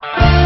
Bye.